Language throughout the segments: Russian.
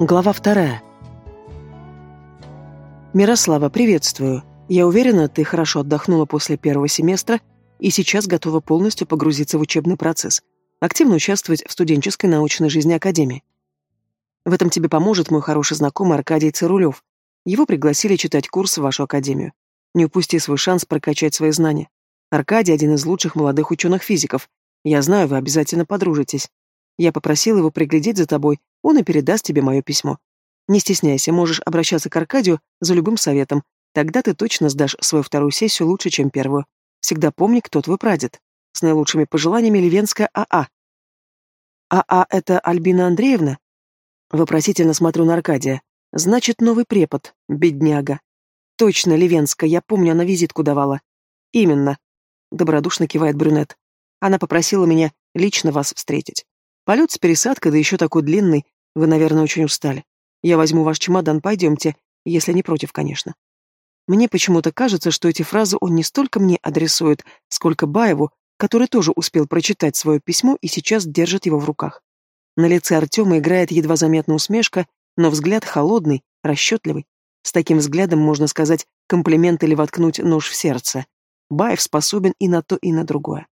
Глава вторая. Мирослава, приветствую. Я уверена, ты хорошо отдохнула после первого семестра и сейчас готова полностью погрузиться в учебный процесс, активно участвовать в студенческой научной жизни Академии. В этом тебе поможет мой хороший знакомый Аркадий Цирулев. Его пригласили читать курс в вашу Академию. Не упусти свой шанс прокачать свои знания. Аркадий – один из лучших молодых ученых-физиков. Я знаю, вы обязательно подружитесь. Я попросила его приглядеть за тобой, он и передаст тебе мое письмо. Не стесняйся, можешь обращаться к Аркадию за любым советом. Тогда ты точно сдашь свою вторую сессию лучше, чем первую. Всегда помни, кто твой прадед. С наилучшими пожеланиями Ливенская АА. АА — это Альбина Андреевна? Вопросительно смотрю на Аркадия. Значит, новый препод, бедняга. Точно, Ливенская, я помню, она визитку давала. Именно. Добродушно кивает брюнет. Она попросила меня лично вас встретить. Полет с пересадкой, да еще такой длинный. Вы, наверное, очень устали. Я возьму ваш чемодан, пойдемте, если не против, конечно. Мне почему-то кажется, что эти фразы он не столько мне адресует, сколько Баеву, который тоже успел прочитать свое письмо и сейчас держит его в руках. На лице Артема играет едва заметная усмешка, но взгляд холодный, расчетливый. С таким взглядом можно сказать комплимент или воткнуть нож в сердце. Баев способен и на то, и на другое.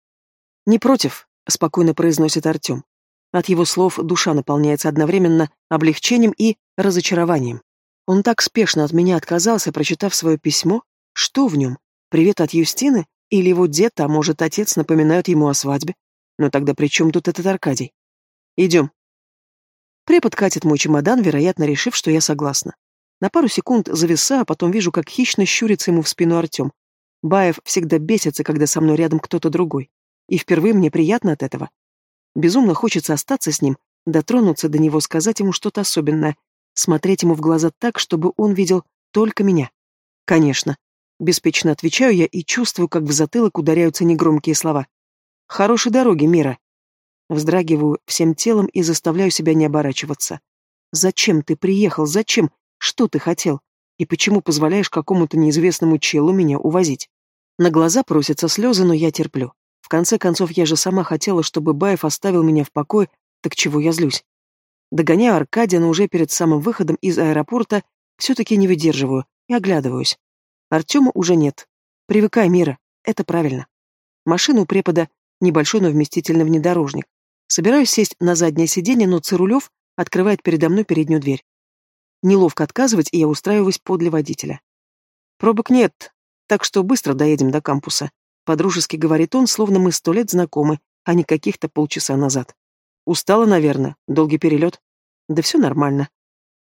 «Не против», — спокойно произносит Артем. От его слов душа наполняется одновременно облегчением и разочарованием. Он так спешно от меня отказался, прочитав свое письмо. Что в нем? Привет от Юстины? Или его дед, а может, отец напоминают ему о свадьбе? Но тогда при чем тут этот Аркадий? Идем. Препод катит мой чемодан, вероятно, решив, что я согласна. На пару секунд зависаю, а потом вижу, как хищно щурится ему в спину Артем. Баев всегда бесится, когда со мной рядом кто-то другой. И впервые мне приятно от этого. Безумно хочется остаться с ним, дотронуться до него, сказать ему что-то особенное, смотреть ему в глаза так, чтобы он видел только меня. Конечно. Беспечно отвечаю я и чувствую, как в затылок ударяются негромкие слова. «Хорошей дороги, Мира!» Вздрагиваю всем телом и заставляю себя не оборачиваться. «Зачем ты приехал? Зачем? Что ты хотел? И почему позволяешь какому-то неизвестному челу меня увозить?» На глаза просятся слезы, но я терплю. В конце концов, я же сама хотела, чтобы Баев оставил меня в покое, так чего я злюсь? Догоняю Аркадия, но уже перед самым выходом из аэропорта все-таки не выдерживаю и оглядываюсь. Артема уже нет. Привыкай, Мира, это правильно. Машина у препода небольшой, но вместительный внедорожник. Собираюсь сесть на заднее сиденье, но Цирулев открывает передо мной переднюю дверь. Неловко отказывать, и я устраиваюсь подле водителя. Пробок нет, так что быстро доедем до кампуса. Подружески говорит он, словно мы сто лет знакомы, а не каких-то полчаса назад. Устала, наверное, долгий перелет. Да все нормально.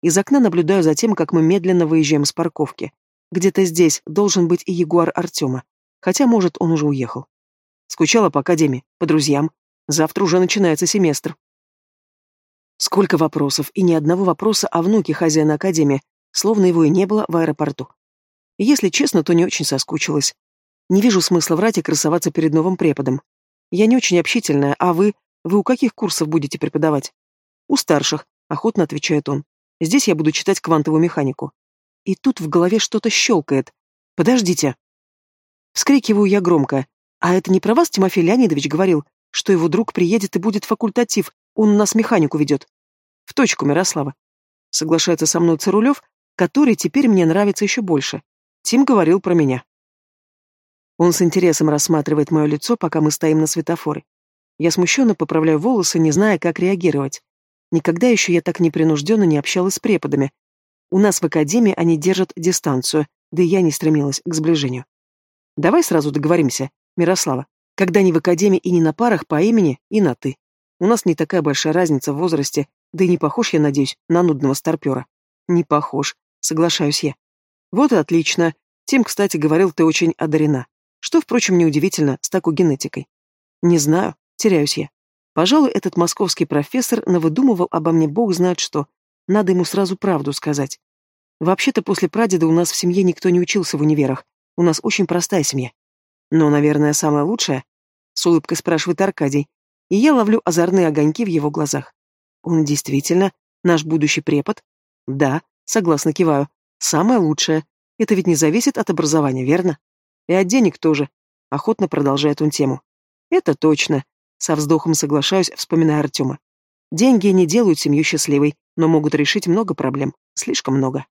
Из окна наблюдаю за тем, как мы медленно выезжаем с парковки. Где-то здесь должен быть и ягуар Артема. Хотя, может, он уже уехал. Скучала по академии, по друзьям. Завтра уже начинается семестр. Сколько вопросов, и ни одного вопроса о внуке хозяина академии, словно его и не было в аэропорту. Если честно, то не очень соскучилась. Не вижу смысла врать и красоваться перед новым преподом. Я не очень общительная, а вы... Вы у каких курсов будете преподавать? У старших, охотно отвечает он. Здесь я буду читать квантовую механику. И тут в голове что-то щелкает. Подождите. Вскрикиваю я громко. А это не про вас Тимофей Леонидович говорил, что его друг приедет и будет факультатив, он у нас механику ведет. В точку, Мирослава. Соглашается со мной Цирулев, который теперь мне нравится еще больше. Тим говорил про меня. Он с интересом рассматривает мое лицо, пока мы стоим на светофоре. Я смущенно поправляю волосы, не зная, как реагировать. Никогда еще я так непринужденно не общалась с преподами. У нас в академии они держат дистанцию, да и я не стремилась к сближению. Давай сразу договоримся, Мирослава, когда не в академии и не на парах по имени и на «ты». У нас не такая большая разница в возрасте, да и не похож, я надеюсь, на нудного старпера. Не похож, соглашаюсь я. Вот и отлично. Тим, кстати, говорил, ты очень одарена. Что, впрочем, неудивительно с такой генетикой. Не знаю, теряюсь я. Пожалуй, этот московский профессор навыдумывал обо мне бог знает что. Надо ему сразу правду сказать. Вообще-то после прадеда у нас в семье никто не учился в универах. У нас очень простая семья. Но, наверное, самая лучшая? С улыбкой спрашивает Аркадий. И я ловлю озорные огоньки в его глазах. Он действительно наш будущий препод? Да, согласно киваю. Самое лучшее. Это ведь не зависит от образования, верно? И от денег тоже. Охотно продолжает он тему. Это точно. Со вздохом соглашаюсь, вспоминая Артема. Деньги не делают семью счастливой, но могут решить много проблем. Слишком много.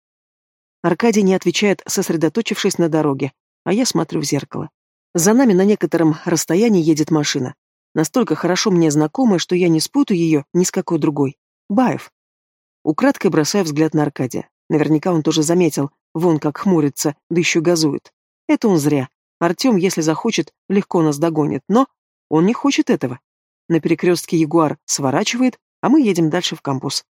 Аркадий не отвечает, сосредоточившись на дороге, а я смотрю в зеркало. За нами на некотором расстоянии едет машина. Настолько хорошо мне знакомая, что я не спутаю ее ни с какой другой. Баев. Украдкой бросаю взгляд на Аркадия. Наверняка он тоже заметил, вон как хмурится, да еще газует. Это он зря. Артем, если захочет, легко нас догонит, но он не хочет этого. На перекрестке Ягуар сворачивает, а мы едем дальше в кампус.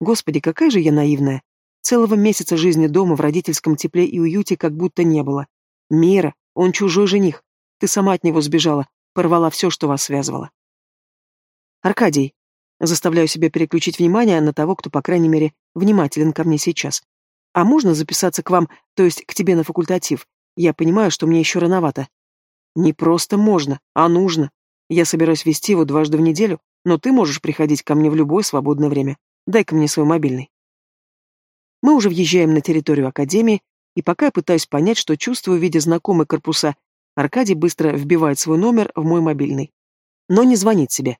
Господи, какая же я наивная. Целого месяца жизни дома в родительском тепле и уюте как будто не было. Мира, он чужой жених. Ты сама от него сбежала, порвала все, что вас связывало. Аркадий. Заставляю себя переключить внимание на того, кто, по крайней мере, внимателен ко мне сейчас. А можно записаться к вам, то есть к тебе на факультатив? Я понимаю, что мне еще рановато. Не просто можно, а нужно. Я собираюсь вести его дважды в неделю, но ты можешь приходить ко мне в любое свободное время. Дай-ка мне свой мобильный. Мы уже въезжаем на территорию Академии, и пока я пытаюсь понять, что чувствую, видя знакомые корпуса, Аркадий быстро вбивает свой номер в мой мобильный. Но не звонит себе.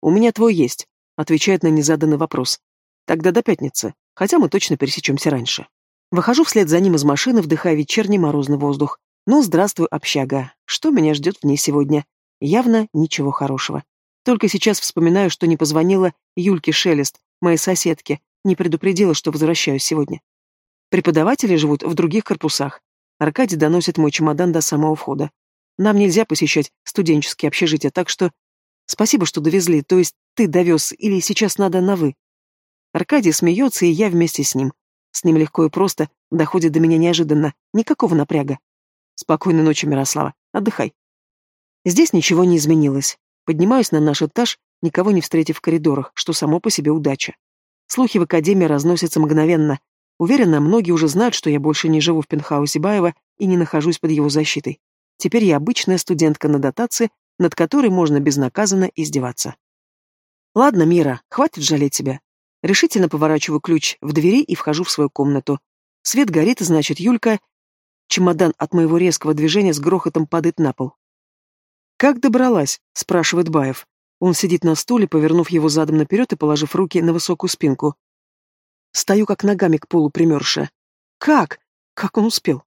«У меня твой есть», — отвечает на незаданный вопрос. «Тогда до пятницы, хотя мы точно пересечемся раньше». Выхожу вслед за ним из машины, вдыхая вечерний морозный воздух. Ну, здравствуй, общага. Что меня ждет в ней сегодня? Явно ничего хорошего. Только сейчас вспоминаю, что не позвонила Юльке Шелест, моей соседке, не предупредила, что возвращаюсь сегодня. Преподаватели живут в других корпусах. Аркадий доносит мой чемодан до самого входа. Нам нельзя посещать студенческие общежития, так что... Спасибо, что довезли, то есть ты довез, или сейчас надо на «вы». Аркадий смеется, и я вместе с ним. С ним легко и просто, доходит до меня неожиданно, никакого напряга. Спокойной ночи, Мирослава, отдыхай. Здесь ничего не изменилось. Поднимаюсь на наш этаж, никого не встретив в коридорах, что само по себе удача. Слухи в академии разносятся мгновенно, Уверена, многие уже знают, что я больше не живу в пентхаусе Баева и не нахожусь под его защитой. Теперь я обычная студентка на дотации, над которой можно безнаказанно издеваться. Ладно, Мира, хватит жалеть себя. Решительно поворачиваю ключ в двери и вхожу в свою комнату. Свет горит, значит, Юлька... Чемодан от моего резкого движения с грохотом падает на пол. «Как добралась?» — спрашивает Баев. Он сидит на стуле, повернув его задом наперед и положив руки на высокую спинку. Стою как ногами к полу примерзшая. Как? Как он успел?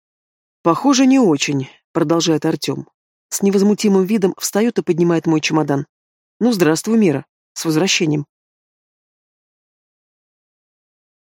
Похоже, не очень, продолжает Артем. С невозмутимым видом встает и поднимает мой чемодан. Ну, здравствуй, Мира. С возвращением.